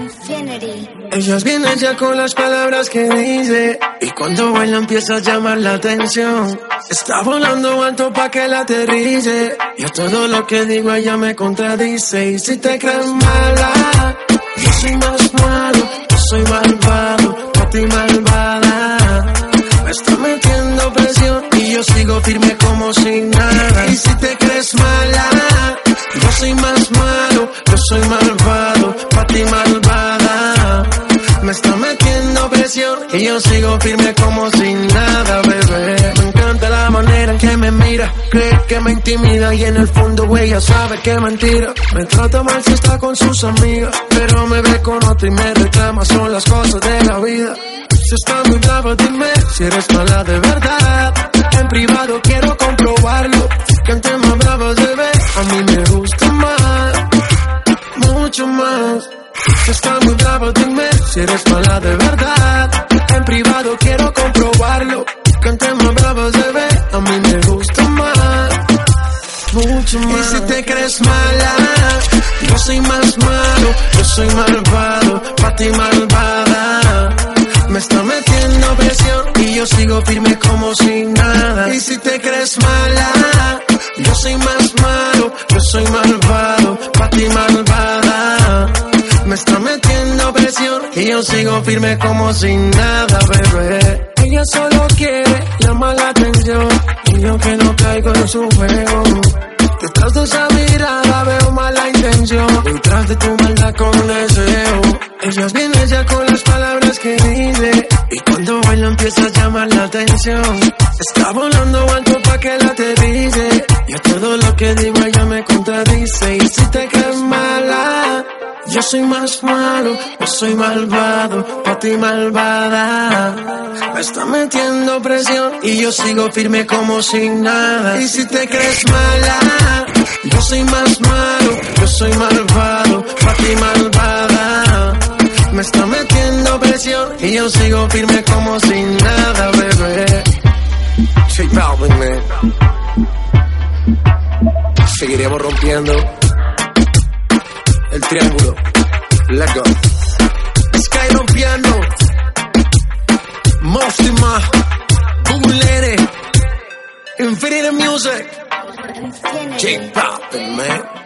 Infinity. Ellas vienen ya con las palabras que dice Y cuando baila empieza a llamar la atención. Está volando alto pa' que la aterrice Y a todo lo que digo ella me contradice. Y si te crees mala Yo soy más malo, yo soy malvado Pa' ti malvada. Me está metiendo presión Y yo sigo firme como sin nada. Y si te crees mala Yo soy más malo, yo soy malvado Y yo sigo firme como sin nada, bebé Me encanta la manera en que me mira Cree que me intimida y en el fondo ella sabe que mentira Me trata mal si está con sus amigas Pero me ve con otra y me reclama Son las cosas de la vida si está muy bravo, dime si eres mala de verdad. En privado quiero comprobarlo. Que entre más bravo se ve, a mí me gusta más. Mucho más. Si está muy bravo, dime si eres mala de verdad. En privado quiero comprobarlo. Que entre más bravo se ve, a mí me gusta más. Mucho más. Y si te crees mala, yo soy más malo, yo soy malvado, pa' ti malvada. Me está metiendo presión y yo sigo firme como sin nada. Y si te crees mala, yo soy más malo, yo soy malvado, pa' ti malvada. Y yo sigo firme como sin nada, bebé. Ella solo quiere llamar la atención y yo que no caigo en su juego. Detrás de esa mirada veo mala intención. Detrás de tu maldad con deseo. Ellas vienen ya con las palabras que dice. Y cuando baila empieza a llamar la atención. Está volando alto pa' que la aterrice. Y a todo lo que digo ella yo soy más malo, yo soy malvado, pa' ti malvada. Me está metiendo presión y yo sigo firme como sin nada. Y si te crees mala, yo soy más malo, yo soy malvado, pa' ti malvada. Me está metiendo presión y yo sigo firme como sin nada, bebé. Balvin, man. Seguiremos rompiendo el triángulo. Let's go. Sky rompiendo. Mostima. Bulere. Infinity Music. Infinity. J Balvin, man.